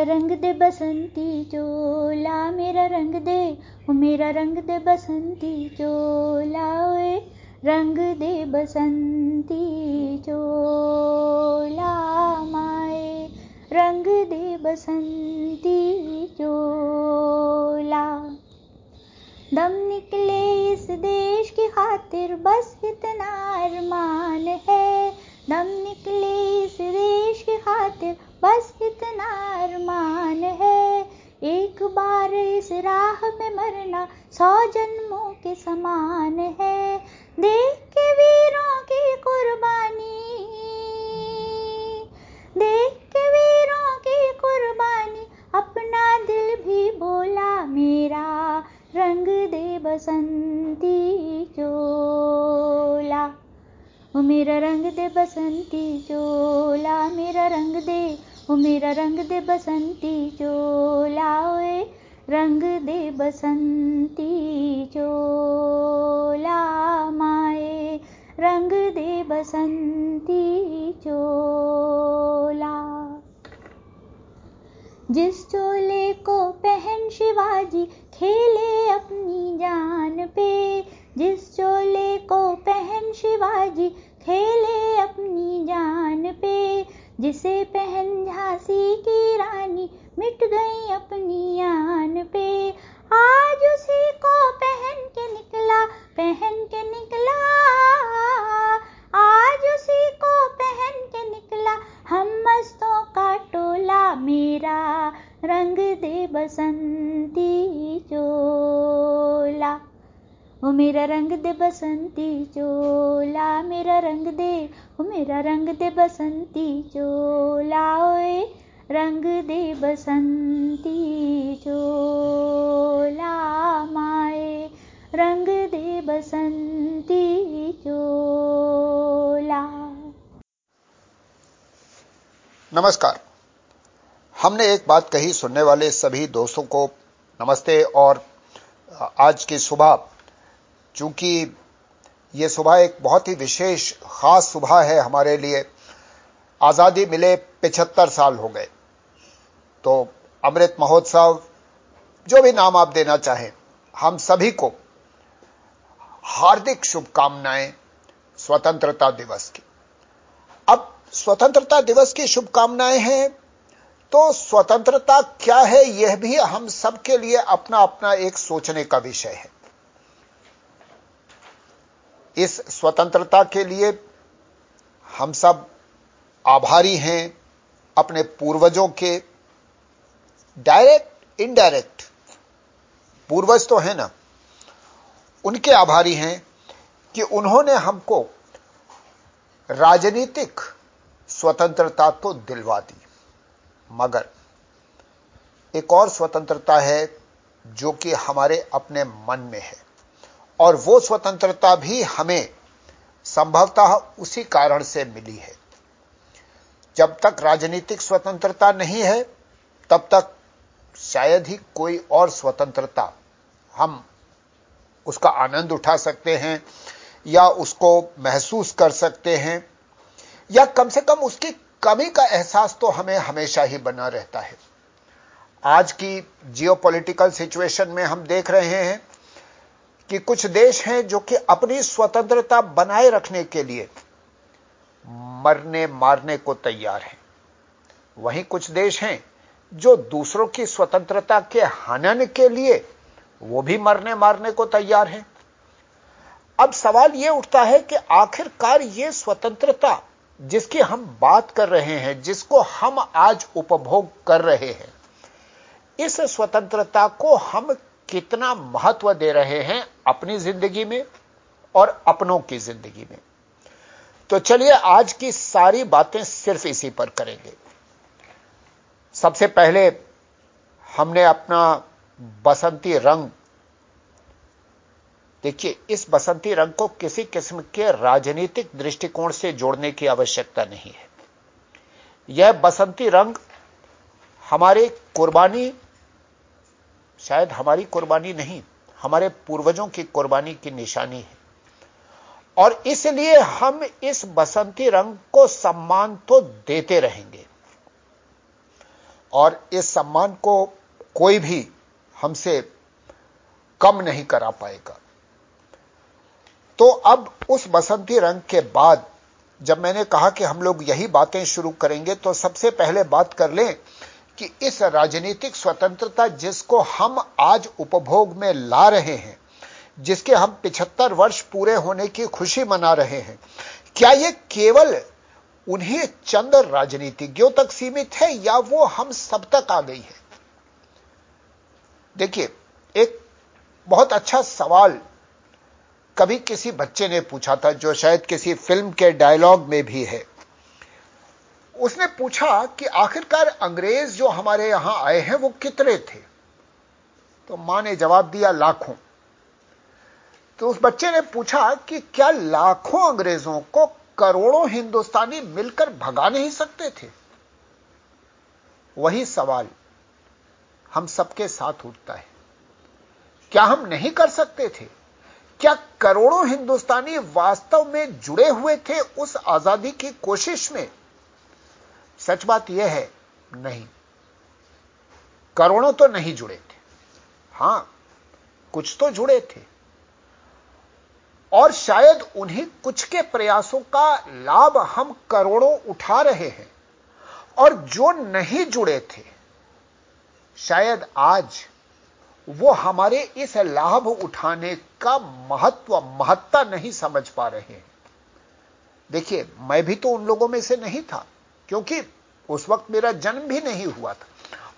मेरा रंग दे बसंती चोला, मेरा रंग दे, ओ मेरा रंग दे बसंती चोला, ओए रंग दे बसंती चोला, माए रंग दे बसंती चोला। दम निकले इस देश की खातिर, बस इतना अरमान है। दम निकले इस देश की खातिर बस इतना अरमान है। एक बार इस राह में मरना सौ जन्मों के समान है। देख के वीरों की कुर्बानी, देख के वीरों की कुर्बानी, अपना दिल भी बोला मेरा, रंग दे बसंती चोला। ओ मेरा रंग दे बसंती चोला, मेरा रंग दे ओ मेरा रंग दे बसंती चोला ओए रंग दे बसंती चोला माए, रंग दे बसंती चोला। जिस चोले को पहन शिवाजी, खेले अपनी जान पे। जिस चोले को पहन शिवाजी, खेले अपनी जान पे। जिसे पहन झांसी की रानी मिट गई अपनी आन पे। आज उसी को पहन के निकला, पहन के निकला। आज उसी को पहन के निकला, हम मस्तों का टोला मेरा। रंग दे बसंती चोला। ओ मेरा रंग दे बसंती चोला, मेरा रंग दे, ओ मेरा रंग दे बसंती चोला, ओए रंग दे बसंती चोला, माए रंग दे बसंती चोला। नमस्कार। हमने एक बात कही सुनने वाले सभी दोस्तों को, नमस्ते, और आज की सुबह चूँकि ये सुबह एक बहुत ही विशेष, खास सुबह है हमारे लिए। आज़ादी मिले पिछहत्तर साल हो गए। तो अमृत महोत्सव, जो भी नाम आप देना चाहें, हम सभी को हार्दिक शुभकामनाएँ स्वतंत्रता दिवस की। अब स्वतंत्रता दिवस की शुभकामनाएँ हैं तो स्वतंत्रता क्या है, यह भी हम सबके लिए अपना अपना एक सोचने का विषय है। इस स्वतंत्रता के लिए हम सब आभारी हैं अपने पूर्वजों के। डायरेक्ट इनडायरेक्ट पूर्वज तो है ना। उनके आभारी हैं कि उन्होंने हमको राजनीतिक स्वतंत्रता तो दिलवा दी। मगर एक और स्वतंत्रता है जो कि हमारे अपने मन में है। और वो स्वतंत्रता भी हमें संभवतः उसी कारण से मिली है। जब तक राजनीतिक स्वतंत्रता नहीं है, तब तक शायद ही कोई और स्वतंत्रता हम उसका आनंद उठा सकते हैं या उसको महसूस कर सकते हैं या कम से कम उसकी कमी का एहसास तो हमें हमेशा ही बना रहता है। आज की जियोपॉलिटिकल सिचुएशन में हम देख रहे हैं कि कुछ देश हैं जो कि अपनी स्वतंत्रता बनाए रखने के लिए मरने मारने को तैयार हैं। वहीं कुछ देश हैं जो दूसरों की स्वतंत्रता के हनन के लिए वो भी मरने मारने को तैयार हैं। अब सवाल यह उठता है कि आखिरकार ये स्वतंत्रता जिसकी हम बात कर रहे हैं, जिसको हम आज उपभोग कर रहे हैं, इस स्वतंत्रता को हम कितना महत्व दे रहे हैं अपनी ज़िंदगी में और अपनों की ज़िंदगी में। तो चलिए, आज की सारी बातें सिर्फ़ इसी पर करेंगे। सबसे पहले हमने अपना बसंती रंग, देखिए, इस बसंती रंग को किसी किस्म के राजनीतिक दृष्टिकोण से जोड़ने की आवश्यकता नहीं है। यह बसंती रंग हमारे कुर्बानी, शायद हमारी कुर्बानी नहीं हमारे पूर्वजों की कुर्बानी की निशानी है। और इसलिए हम इस बसंती रंग को सम्मान तो देते रहेंगे। और इस सम्मान को कोई भी हमसे कम नहीं करा पाएगा। तो अब उस बसंती रंग के बाद जब मैंने कहा कि हम लोग यही बातें शुरू करेंगे तो सबसे पहले बात कर लें कि इस राजनीतिक स्वतंत्रता जिसको हम आज उपभोग में ला रहे हैं, जिसके हम पिछहत्तर वर्ष पूरे होने की खुशी मना रहे हैं, क्या यह केवल उन्हें चंद राजनीतिज्ञों तक सीमित है या वो हम सब तक आ गई है? देखिए, एक बहुत अच्छा सवाल कभी किसी बच्चे ने पूछा था जो शायद किसी फ़िल्म के डायलॉग में भी है। उसने पूछा कि आखिरकार अंग्रेज़ जो हमारे यहाँ आए हैं, वो कितने थे? तो माँ ने जवाब दिया, लाखों। तो उस बच्चे ने पूछा कि क्या लाखों अंग्रेज़ों को करोड़ों हिंदुस्तानी मिलकर भगा नहीं सकते थे? वही सवाल हम सबके साथ उठता है। क्या हम नहीं कर सकते थे? क्या करोड़ों हिंदुस्तानी वास्तव में जुड़े हुए थे उस आज़ादी की कोशिश में? सच बात यह है, नहीं। करोड़ों तो नहीं जुड़े थे। हाँ, कुछ तो जुड़े थे। और शायद उन्हीं कुछ के प्रयासों का लाभ हम करोड़ों उठा रहे हैं, और जो नहीं जुड़े थे, शायद आज वो हमारे इस लाभ उठाने का महत्व, महत्ता नहीं समझ पा रहे हैं। देखिए, मैं भी तो उन लोगों में से नहीं था। क्योंकि उस वक्त मेरा जन्म भी नहीं हुआ था।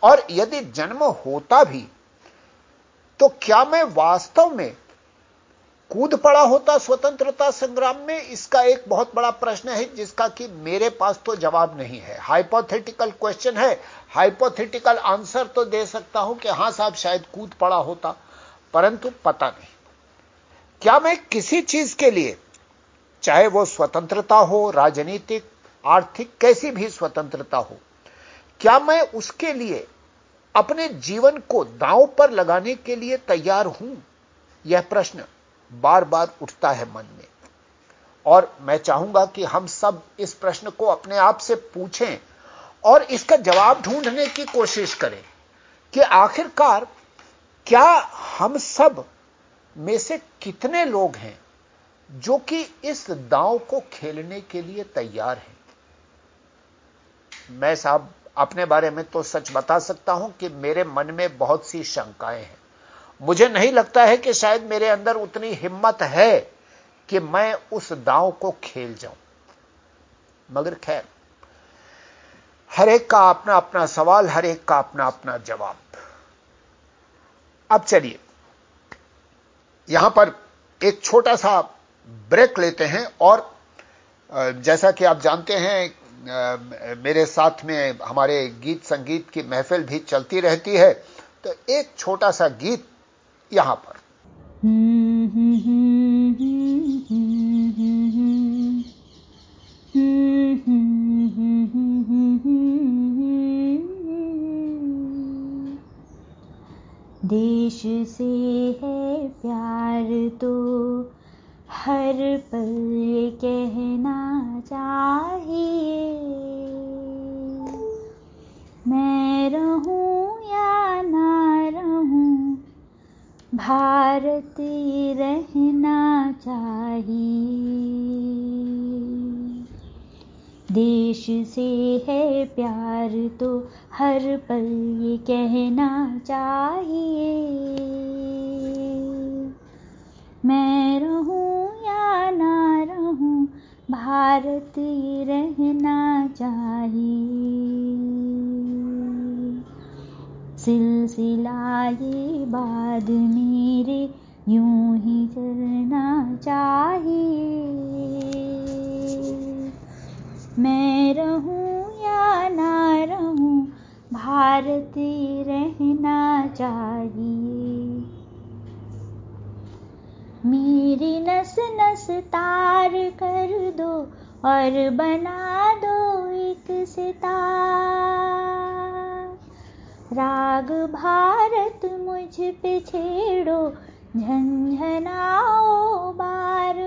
और यदि जन्म होता भी तो क्या मैं वास्तव में कूद पड़ा होता स्वतंत्रता संग्राम में? इसका एक बहुत बड़ा प्रश्न है, जिसका कि मेरे पास तो जवाब नहीं है। हाइपोथेटिकल क्वेश्चन है। हाइपोथेटिकल आंसर तो दे सकता हूँ कि हाँ साहब, शायद कूद पड़ा होता, परंतु पता नहीं। क्या मैं किसी चीज़ के लिए, चाहे वो स्वतंत्रता हो, राजनीतिक आर्थिक कैसी भी स्वतंत्रता हो, क्या मैं उसके लिए अपने जीवन को दांव पर लगाने के लिए तैयार हूँ? यह प्रश्न बार बार उठता है मन में। और मैं चाहूँगा कि हम सब इस प्रश्न को अपने आप से पूछें और इसका जवाब ढूँढने की कोशिश करें कि आखिरकार क्या हम सब में से कितने लोग हैं जो कि इस दांव को खेलने के लिए तैयार हैं? मैं साहब, अपने बारे में तो सच बता सकता हूँ कि मेरे मन में बहुत सी शंकाएँ हैं। मुझे नहीं लगता है कि शायद मेरे अंदर उतनी हिम्मत है कि मैं उस दांव को खेल जाऊँ। मगर खैर, हर एक का अपना अपना सवाल, हर एक का अपना अपना जवाब। अब चलिए, यहाँ पर एक छोटा सा ब्रेक लेते हैं और जैसा कि आप जानते हैं मेरे साथ में हमारे गीत संगीत की महफिल भी चलती रहती है तो एक छोटा सा गीत यहाँ पर। देश भारत रहना चाहिए। मेरी नस नस तार कर दो और बना दो एक सितार। राग भारत मुझ पे छेड़ो, झंझनाओ बार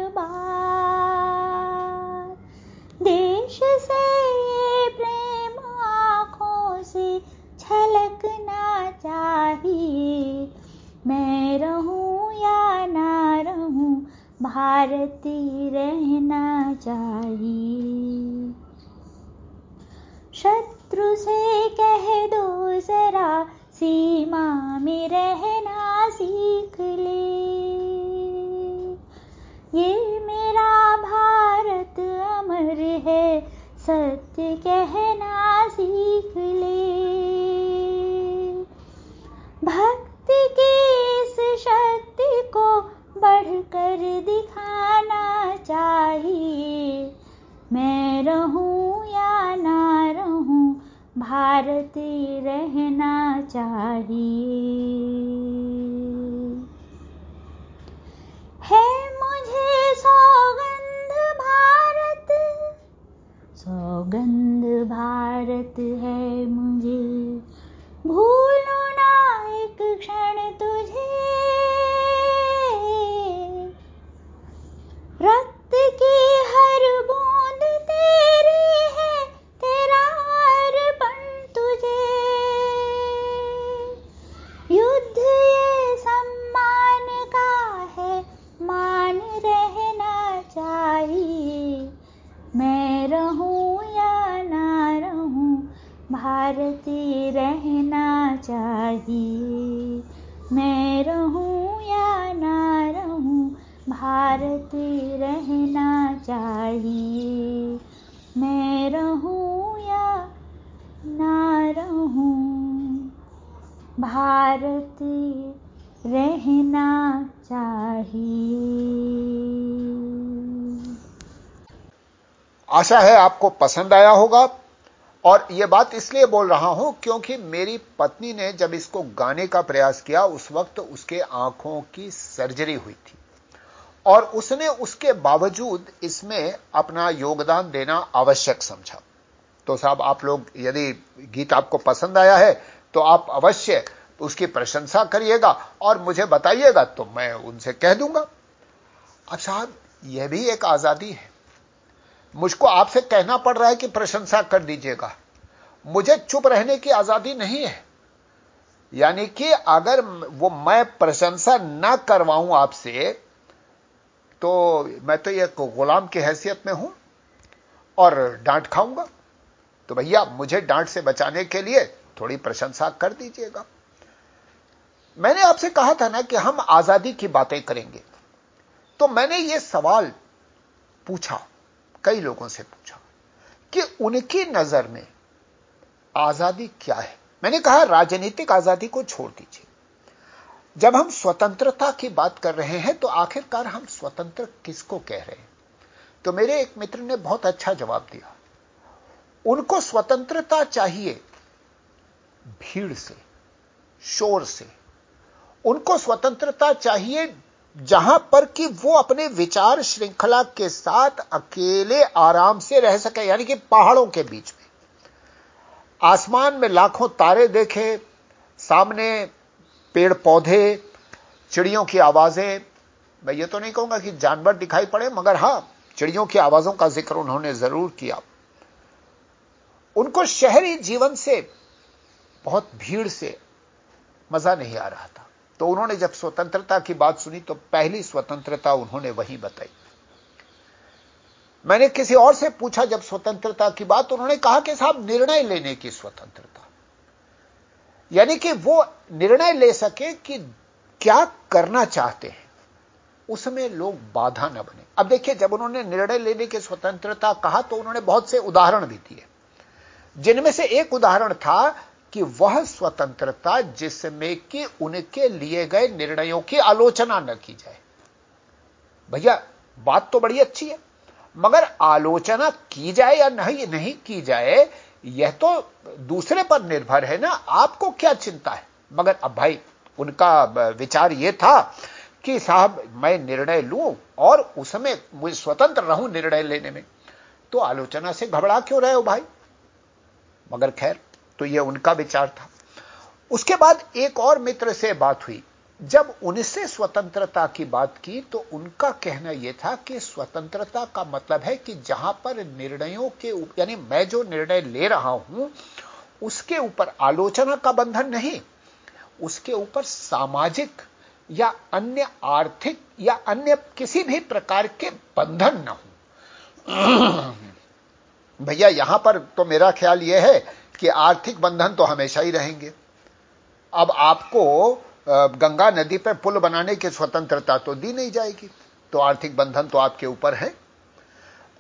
भटकना चाहिए मैं रहूँ या ना रहूँ, भारती रहना चाहिए। शत्रु से कह दो जरा, सीमा में रहना सीख ले। ये मेरा भारत अमर है, सत्य कहना सीख ले। भारती रहना चाहिए। है मुझे सौगंध भारत सौगंध भारत है मुझे। भूलो ना एक क्षण भारती रहना चाहिए। मैं रहूँ या ना रहूँ, भारती रहना चाहिए। मैं रहूँ या ना रहूँ, भारती रहना चाहिए। आशा है आपको पसंद आया होगा। और यह बात इसलिए बोल रहा हूँ क्योंकि मेरी पत्नी ने जब इसको गाने का प्रयास किया, उस वक्त उसके आँखों की सर्जरी हुई थी। और उसने उसके बावजूद इसमें अपना योगदान देना आवश्यक समझा। तो साहब, आप लोग, यदि गीत आपको पसंद आया है तो आप अवश्य उसकी प्रशंसा करिएगा और मुझे बताइएगा तो मैं उनसे कह दूँगा। अब साहब, यह भी एक आज़ादी है। मुझको आपसे कहना पड़ रहा है कि प्रशंसा कर दीजिएगा। मुझे चुप रहने की आज़ादी नहीं है। यानी कि अगर वो मैं प्रशंसा ना करवाऊं आपसे तो मैं तो एक गुलाम की हैसियत में हूँ और डांट खाऊँगा। तो भैया, मुझे डांट से बचाने के लिए थोड़ी प्रशंसा कर दीजिएगा। मैंने आपसे कहा था ना कि हम आज़ादी की बातें करेंगे। तो मैंने यह सवाल पूछा। कई लोगों से पूछा कि उनकी नज़र में आज़ादी क्या है? मैंने कहा, राजनीतिक आज़ादी को छोड़ दीजिए। जब हम स्वतंत्रता की बात कर रहे हैं तो आखिरकार हम स्वतंत्र किसको कह रहे हैं? तो मेरे एक मित्र ने बहुत अच्छा जवाब दिया। उनको स्वतंत्रता चाहिए भीड़ से, शोर से। उनको स्वतंत्रता चाहिए जहाँ पर कि वो अपने विचार श्रृंखला के साथ अकेले आराम से रह सके, यानी कि पहाड़ों के बीच में। आसमान में लाखों तारे देखे, सामने पेड़ पौधे चिड़ियों की आवाज़ें। मैं ये तो नहीं कहूँगा कि जानवर दिखाई पड़े, मगर हाँ, चिड़ियों की आवाजों का ज़िक्र उन्होंने ज़रूर किया। उनको शहरी जीवन से, बहुत भीड़ से मज़ा नहीं आ रहा था। तो उन्होंने जब स्वतंत्रता की बात सुनी तो पहली स्वतंत्रता उन्होंने वही बताई। मैंने किसी और से पूछा, जब स्वतंत्रता की बात, उन्होंने कहा कि साहब, निर्णय लेने की स्वतंत्रता। यानी कि वो निर्णय ले सके कि क्या करना चाहते हैं। उसमें लोग बाधा न बने। अब देखिए, जब उन्होंने निर्णय लेने की स्वतंत्रता कहा तो उन्होंने बहुत से उदाहरण भी दिए। जिनमें से एक उदाहरण था कि वह स्वतंत्रता जिसमें कि उनके लिए गए निर्णयों की आलोचना न की जाए। भैया, बात तो बड़ी अच्छी है, मगर आलोचना की जाए या नहीं नहीं की जाए, यह तो दूसरे पर निर्भर है ना, आपको क्या चिंता है? मगर अब भाई, उनका विचार यह था कि साहब, मैं निर्णय लूँ और उसमें मुझे स्वतंत्र रहूँ निर्णय लेने में। तो आलोचना से घबरा क्यों रहे हो भाई? मगर खैर तो यह उनका विचार था। उसके बाद एक और मित्र से बात हुई। जब उनसे स्वतंत्रता की बात की तो उनका कहना यह था कि स्वतंत्रता का मतलब है कि जहाँ पर निर्णयों के यानी मैं जो निर्णय ले रहा हूँ, उसके ऊपर आलोचना का बंधन नहीं। उसके ऊपर सामाजिक या अन्य आर्थिक या अन्य किसी भी प्रकार के बंधन न हो। भैया, यहाँ पर तो मेरा ख्याल यह है कि आर्थिक बंधन तो हमेशा ही रहेंगे। अब आपको गंगा नदी पर पुल बनाने की स्वतंत्रता तो दी नहीं जाएगी। तो आर्थिक बंधन तो आपके ऊपर है।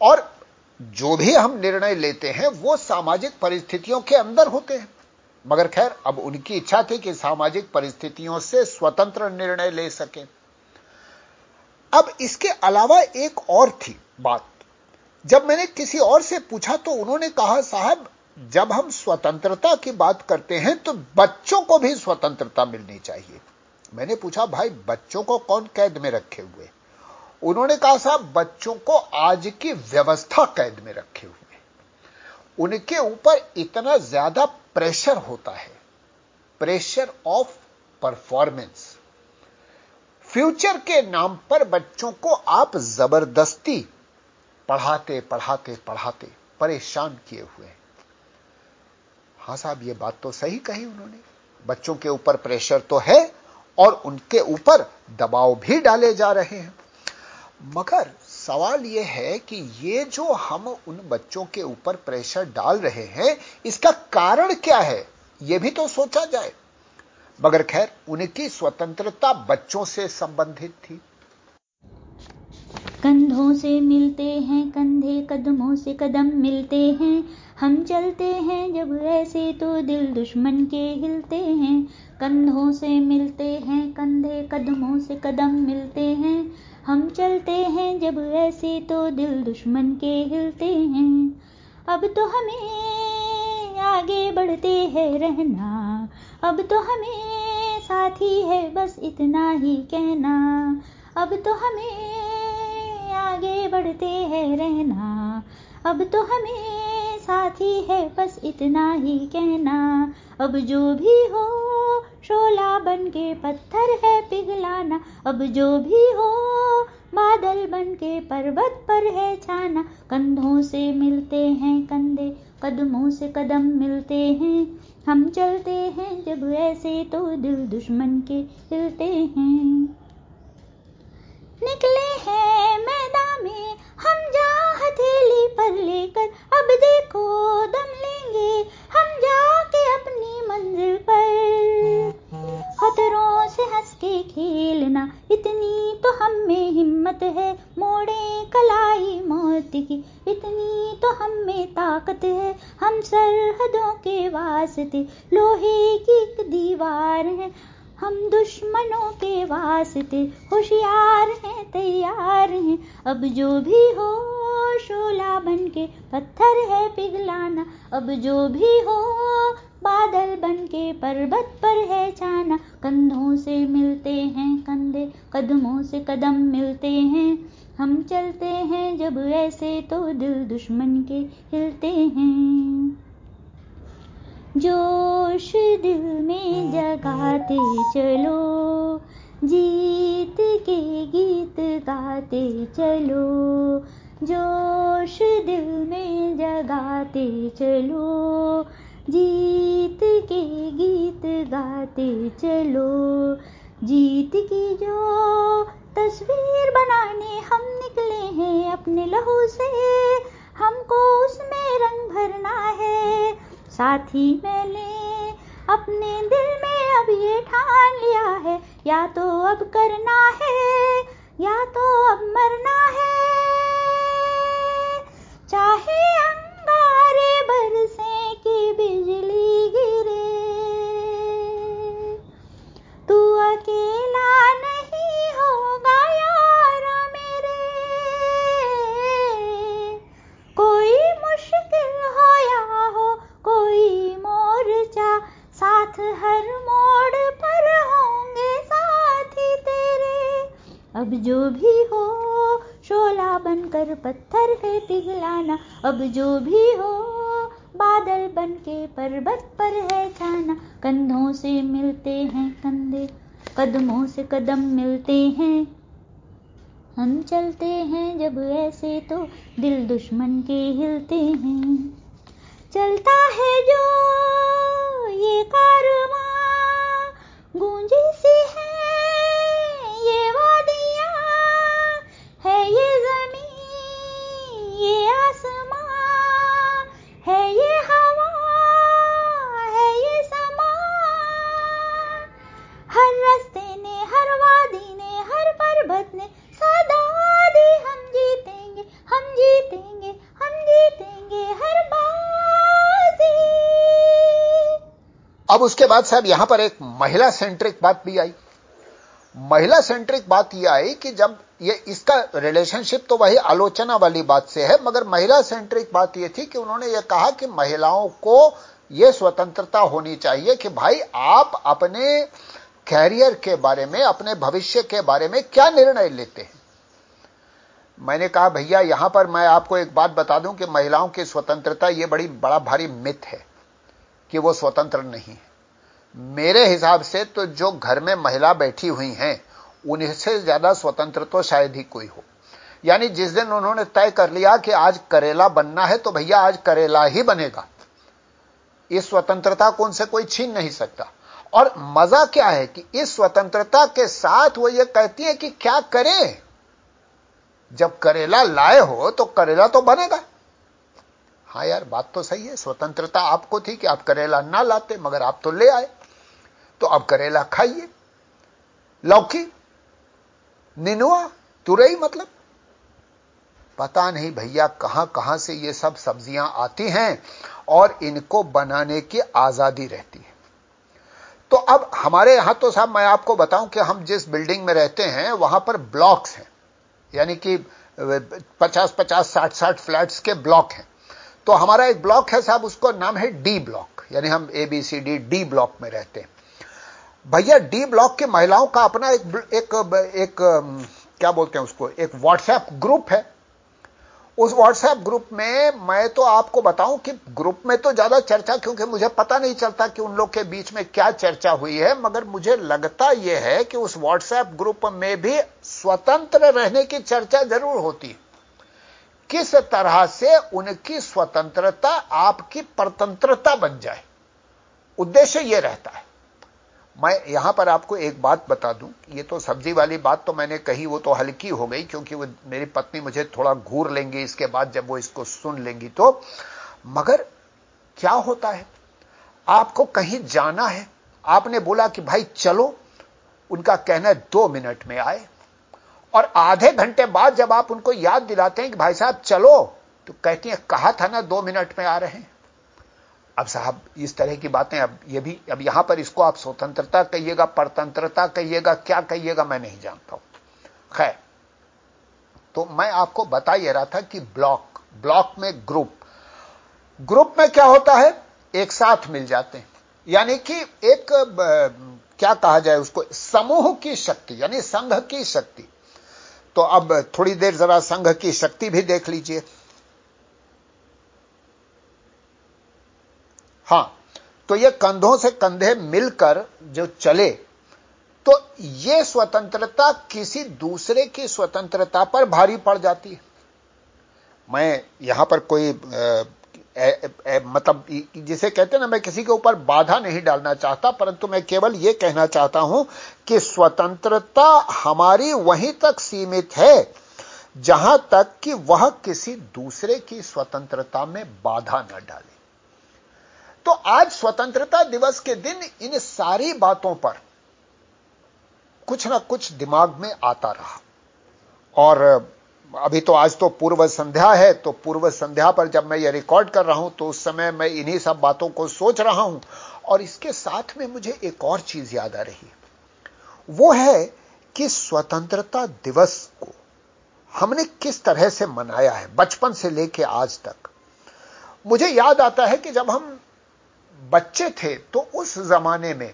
और जो भी हम निर्णय लेते हैं, वो सामाजिक परिस्थितियों के अंदर होते हैं। मगर खैर, अब उनकी इच्छा थी कि सामाजिक परिस्थितियों से स्वतंत्र निर्णय ले सके। अब इसके अलावा एक और थी बात। जब मैंने किसी और से पूछा तो उन्होंने कहा, साहब जब हम स्वतंत्रता की बात करते हैं तो बच्चों को भी स्वतंत्रता मिलनी चाहिए। मैंने पूछा, भाई, बच्चों को कौन कैद में रखे हुए? उन्होंने कहा, साहब, बच्चों को आज की व्यवस्था कैद में रखे हुए उनके ऊपर इतना ज़्यादा प्रेशर होता है। Pressure of performance. फ्यूचर के नाम पर बच्चों को आप ज़बरदस्ती पढ़ाते पढ़ाते पढ़ाते परेशान किए हुए हाँ। साहब, ये बात तो सही कही उन्होंने। बच्चों के ऊपर प्रेशर तो है और उनके ऊपर दबाव भी डाले जा रहे हैं। मगर सवाल यह है कि ये जो हम उन बच्चों के ऊपर प्रेशर डाल रहे हैं, इसका कारण क्या है? यह भी तो सोचा जाए। मगर खैर, उनकी स्वतंत्रता बच्चों से संबंधित थी। कंधों से मिलते हैं, कंधे कदमों से कदम मिलते हैं। हम चलते हैं जब ऐसे तो दिल दुश्मन के हिलते हैं। कंधों से मिलते हैं, कंधे कदमों से कदम मिलते हैं। हम चलते हैं जब ऐसे तो दिल दुश्मन के हिलते हैं। अब तो हमें आगे बढ़ते हैं रहना। अब तो हमें साथी है बस इतना ही कहना। अब तो हमें आगे बढ़ते हैं रहना। अब तो हमें साथी है, बस इतना ही कहना। अब जो भी हो, शोला बन के पत्थर है पिघलाना। अब जो भी हो, बादल बन के पर्वत पर है छाना। कंधों से मिलते हैं कंधे, कदमों से कदम मिलते हैं। हम चलते हैं जब ऐसे तो दिल दुश्मन के हिलते हैं। निकले हैं मैदान में। हम जा हथेली पर लेकर अब देखो दम लेंगे। हम जाके अपनी मंजिल पर। खतरों से हंस के खेलना इतनी तो हम में हिम्मत है। मोड़े कलाई मौत की इतनी तो हम में ताकत है। हम सरहदों के वास्ते लोहे की एक दीवार है। हम दुश्मनों के वास्ते होशियार हैं, तैयार हैं। अब जो भी हो, शोला बन के पत्थर है पिघलाना। अब जो भी हो, बादल बन के पर्वत पर है छाना। कंधों से मिलते हैं कंधे, कदमों से कदम मिलते हैं। हम चलते हैं जब ऐसे तो दिल दुश्मन के हिलते हैं। जोश दिल में जगाते चलो जीत के गीत गाते चलो जोश दिल में जगाते चलो जीत के गीत गाते चलो जीत की जो तस्वीर बनाने हम निकले हैं अपने लहू से हमको उसमें रंग भरना है। साथी मैंने अपने दिल में अब ये ठान लिया है, या तो अब करना है, या तो अब मरना है। चाहे अब जो भी हो, शोला बनकर पत्थर है पिघलाना। अब जो भी हो, बादल बन के पर्वत पर है छाना। कंधों से मिलते हैं कंधे, कदमों से कदम मिलते हैं। हम चलते हैं जब ऐसे तो दिल दुश्मन के हिलते हैं। चलता है जो, ये कारवा अब उसके बाद साहब यहाँ पर एक महिला सेंट्रिक बात भी आई। महिला सेंट्रिक बात यह आई कि जब ये इसका रिलेशनशिप तो वही आलोचना वाली बात से है, मगर महिला सेंट्रिक बात यह थी कि उन्होंने यह कहा कि महिलाओं को यह स्वतंत्रता होनी चाहिए कि भाई आप अपने कैरियर के बारे में, अपने भविष्य के बारे में क्या निर्णय लेते हैं? मैंने कहा, भैया, यहाँ पर मैं आपको एक बात बता दूँ कि महिलाओं की स्वतंत्रता यह बड़ी, बड़ा भारी मिथ है कि वो स्वतंत्र नहीं है। मेरे हिसाब से तो जो घर में महिला बैठी हुई हैं, उनसे ज़्यादा स्वतंत्र तो शायद ही कोई हो। यानी जिस दिन उन्होंने तय कर लिया कि आज करेला बनना है तो भैया आज करेला ही बनेगा। इस स्वतंत्रता को उनसे कोई छीन नहीं सकता। और मज़ा क्या है कि इस स्वतंत्रता के साथ वो ये कहती है कि क्या करें? जब करेला लाए हो तो करेला तो बनेगा। हाँ यार, बात तो सही है, स्वतंत्रता आपको थी कि आप करेला ना लाते, मगर आप तो ले आए। तो अब करेला खाइए। लौकी, निनुआ, तुरई मतलब। पता नहीं भैया कहाँ कहाँ से ये सब सब्ज़ियाँ आती हैं और इनको बनाने की आज़ादी रहती है। तो अब हमारे यहाँ तो साहब मैं आपको बताऊँ कि हम जिस बिल्डिंग में रहते हैं, वहाँ पर ब्लॉक्स हैं। यानी कि पचास पचास साठ साठ फ्लैट्स के ब्लॉक हैं। तो हमारा एक ब्लॉक है साहब, उसको नाम है डी ब्लॉक। यानी हम A B C D D block में रहते हैं। भैया डी ब्लॉक की महिलाओं का अपना एक एक एक क्या बोलते हैं उसको, एक व्हाट्सएप ग्रुप है। उस व्हाट्सएप ग्रुप में मैं तो आपको बताऊँ कि ग्रुप में तो ज़्यादा चर्चा, क्योंकि मुझे पता नहीं चलता कि उन लोग के बीच में क्या चर्चा हुई है, मगर मुझे लगता यह है कि उस व्हाट्सएप ग्रुप में भी स्वतंत्र रहने की चर्चा ज़रूर होती। किस तरह से उनकी स्वतंत्रता आपकी परतंत्रता बन जाए, उद्देश्य यह रहता है। मैं यहाँ पर आपको एक बात बता दूँ ये तो सब्ज़ी वाली बात तो मैंने कही, वो तो हल्की हो गई, क्योंकि वो मेरी पत्नी मुझे थोड़ा घूर लेंगी, इसके बाद जब वो इसको सुन लेंगी तो। मगर क्या होता है? आपको कहीं जाना है, आपने बोला कि भाई चलो, उनका कहना दो मिनट में आए, और आधे घंटे बाद जब आप उनको याद दिलाते हैं कि भाई साहब चलो तो कहती हैं, कहा था ना दो मिनट में आ रहे हैं? अब साहब, इस तरह की बातें, अब ये भी, अब यहाँ पर इसको आप स्वतंत्रता कहिएगा, परतंत्रता कहिएगा, क्या कहिएगा, मैं नहीं जानता हूँ। खैर तो मैं आपको बता ये रहा था कि ब्लॉक ब्लॉक में ग्रुप। ग्रुप में क्या होता है? एक साथ मिल जाते हैं। यानी कि एक क्या कहा जाए उसको, समूह की शक्ति, यानी संघ की शक्ति। तो अब थोड़ी देर जरा संघ की शक्ति भी देख लीजिए। हाँ तो ये कंधों से कंधे मिलकर जो चले तो ये स्वतंत्रता किसी दूसरे की स्वतंत्रता पर भारी पड़ जाती है। मैं यहाँ पर कोई ए, ए, मतलब जिसे कहते हैं ना मैं किसी के ऊपर बाधा नहीं डालना चाहता परंतु मैं केवल यह कहना चाहता हूँ कि स्वतंत्रता हमारी वहीं तक सीमित है जहाँ तक कि वह किसी दूसरे की स्वतंत्रता में बाधा न डाले। तो आज स्वतंत्रता दिवस के दिन इन सारी बातों पर कुछ ना कुछ दिमाग में आता रहा। और अभी तो आज तो पूर्व संध्या है तो पूर्व संध्या पर जब मैं ये रिकॉर्ड कर रहा हूँ तो उस समय मैं इन्हीं सब बातों को सोच रहा हूँ। और इसके साथ में मुझे एक और चीज़ याद आ रही वो है कि स्वतंत्रता दिवस को हमने किस तरह से मनाया है, बचपन से लेकर आज तक। मुझे याद आता है कि जब हम बच्चे थे तो उस जमाने में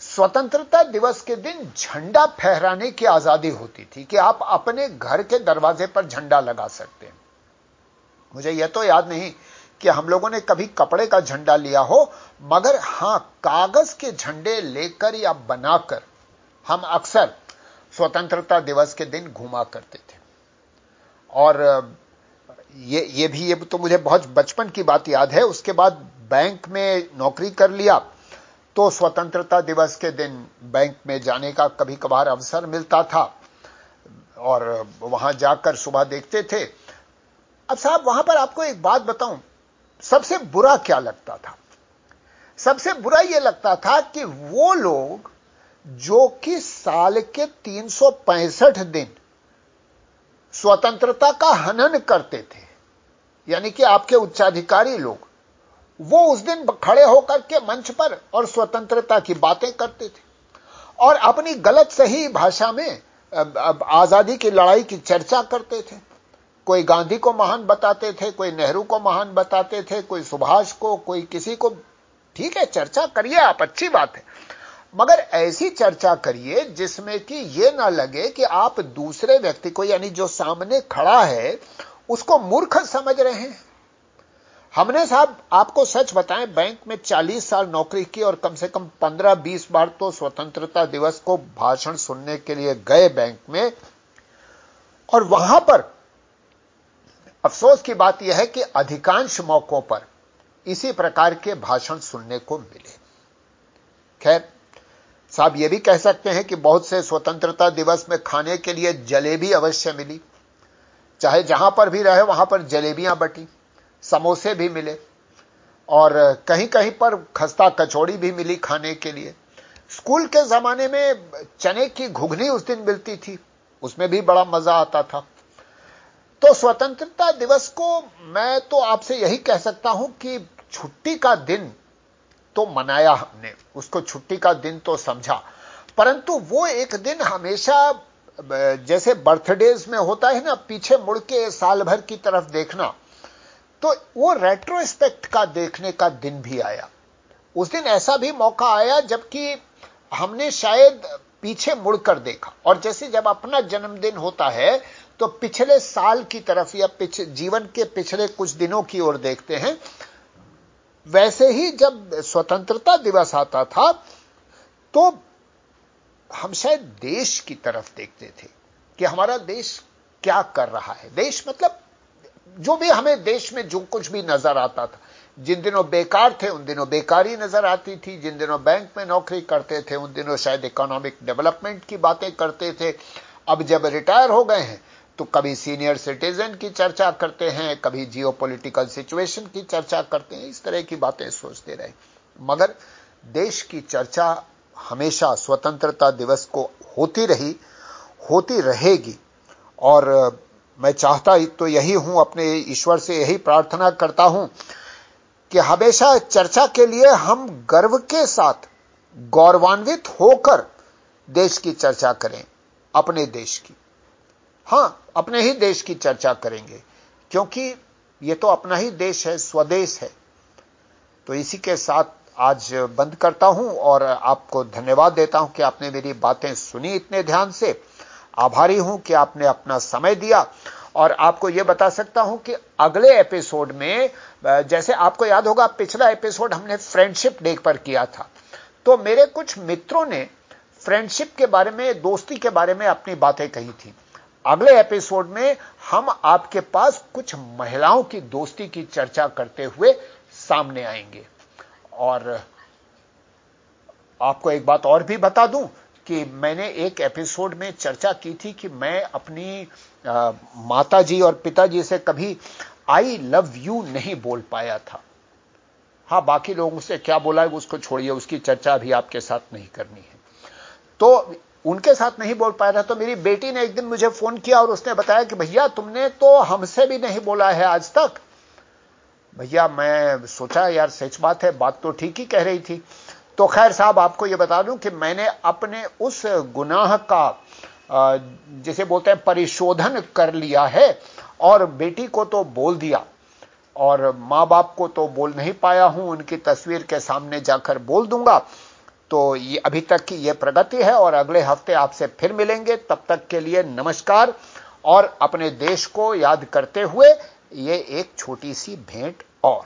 स्वतंत्रता दिवस के दिन झंडा फहराने की आज़ादी होती थी कि आप अपने घर के दरवाजे पर झंडा लगा सकते हैं। मुझे यह तो याद नहीं कि हम लोगों ने कभी कपड़े का झंडा लिया हो, मगर हाँ, कागज़ के झंडे लेकर या बनाकर हम अक्सर स्वतंत्रता दिवस के दिन घुमा करते थे। और ये ये भी, ये तो मुझे बहुत बचपन की बात याद है। उसके बाद बैंक में नौकरी कर लिया तो स्वतंत्रता दिवस के दिन बैंक में जाने का कभी कभार अवसर मिलता था और वहाँ जाकर सुबह देखते थे। अब साहब, वहाँ पर आपको एक बात बताऊँ, सबसे बुरा क्या लगता था? सबसे बुरा यह लगता था कि वो लोग जो कि साल के तीन सौ पैंसठ दिन स्वतंत्रता का हनन करते थे। यानी कि आपके उच्चाधिकारी लोग, वो उस दिन खड़े होकर के मंच पर और स्वतंत्रता की बातें करते थे। और अपनी गलत सही भाषा में आज़ादी की लड़ाई की चर्चा करते थे। कोई गांधी को महान बताते थे, कोई नेहरू को महान बताते थे, कोई सुभाष को, कोई किसी को। ठीक है, चर्चा करिए आप, अच्छी बात है। मगर ऐसी चर्चा करिए जिसमें कि यह ना लगे कि आप दूसरे व्यक्ति को, यानी जो सामने खड़ा है, उसको मूर्ख समझ रहे हैं। हमने साहब आपको सच बताएँ, बैंक में 40 साल नौकरी की और कम से कम 15-20 बार तो स्वतंत्रता दिवस को भाषण सुनने के लिए गए बैंक में। और वहाँ पर अफसोस की बात यह है कि अधिकांश मौकों पर इसी प्रकार के भाषण सुनने को मिले। खैर साहब यह भी कह सकते हैं कि बहुत से स्वतंत्रता दिवस में खाने के लिए जलेबी अवश्य मिली। चाहे जहाँ पर भी रहे, वहाँ पर जलेबियाँ बटी, समोसे भी मिले। और कहीं कहीं पर खस्ता कचौड़ी भी मिली खाने के लिए। स्कूल के जमाने में चने की घुघनी उस दिन मिलती थी, उसमें भी बड़ा मज़ा आता था। तो स्वतंत्रता दिवस को मैं तो आपसे यही कह सकता हूँ कि छुट्टी का दिन तो मनाया हमने। उसको छुट्टी का दिन तो समझा। परंतु वो एक दिन हमेशा जैसे बर्थडेज में होता है ना पीछे मुड़ के साल भर की तरफ़ देखना तो वो रेट्रोस्पेक्ट का देखने का दिन भी आया। उस दिन ऐसा भी मौका आया जबकि हमने शायद पीछे मुड़कर देखा। और जैसे जब अपना जन्मदिन होता है तो पिछले साल की तरफ़ या पिछ, जीवन के पिछले कुछ दिनों की ओर देखते हैं वैसे ही जब स्वतंत्रता दिवस आता था तो हम शायद देश की तरफ़ देखते थे कि हमारा देश क्या कर रहा है। देश मतलब जो भी हमें देश में जो कुछ भी नज़र आता था। जिन दिनों बेकार थे, उन दिनों बेकारी नज़र आती थी। जिन दिनों बैंक में नौकरी करते थे, उन दिनों शायद इकोनॉमिक डेवलपमेंट की बातें करते थे। अब जब रिटायर हो गए हैं तो कभी सीनियर सिटीजन की चर्चा करते हैं, कभी जियो पोलिटिकल सिचुएशन की चर्चा करते हैं, इस तरह की बातें सोचते रहे। मगर देश की चर्चा हमेशा स्वतंत्रता दिवस को होती रही, होती रहेगी। और मैं चाहता तो यही हूँ, अपने ईश्वर से यही प्रार्थना करता हूँ कि हमेशा चर्चा के लिए हम गर्व के साथ गौरवान्वित होकर देश की चर्चा करें, अपने देश की। हाँ, अपने ही देश की चर्चा करेंगे, क्योंकि यह तो अपना ही देश है, स्वदेश है। तो इसी के साथ आज बंद करता हूँ और आपको धन्यवाद देता हूँ कि आपने मेरी बातें सुनी इतने ध्यान से। आभारी हूँ कि आपने अपना समय दिया। और आपको यह बता सकता हूँ कि अगले एपिसोड में, जैसे आपको याद होगा, पिछला एपिसोड हमने फ्रेंडशिप डे पर किया था। तो मेरे कुछ मित्रों ने फ्रेंडशिप के बारे में, दोस्ती के बारे में अपनी बातें कही थी। अगले एपिसोड में हम आपके पास कुछ महिलाओं की दोस्ती की चर्चा करते हुए सामने आएँगे। और आपको एक बात और भी बता दूँ कि मैंने एक एपिसोड में चर्चा की थी कि मैं अपनी माता जी और पिताजी से कभी आई लव यू नहीं बोल पाया था। हाँ, बाकी लोगों से क्या बोला है उसको छोड़िए, उसकी चर्चा अभी आपके साथ नहीं करनी है। तो उनके साथ नहीं बोल पाया था तो मेरी बेटी ने एक दिन मुझे फ़ोन किया और उसने बताया कि भैया तुमने तो हमसे भी नहीं बोला है आज तक। भैया मैं सोचा यार सच बात है, बात तो ठीक ही कह रही थी। तो खैर साहब, आपको यह बता दूँ कि मैंने अपने उस गुनाह का जिसे बोलते हैं परिशोधन कर लिया है और बेटी को तो बोल दिया और माँ बाप को तो बोल नहीं पाया हूँ, उनकी तस्वीर के सामने जाकर बोल दूँगा। तो ये अभी तक की ये प्रगति है और अगले हफ़्ते आपसे फिर मिलेंगे। तब तक के लिए नमस्कार और अपने देश को याद करते हुए ये एक छोटी सी भेंट और।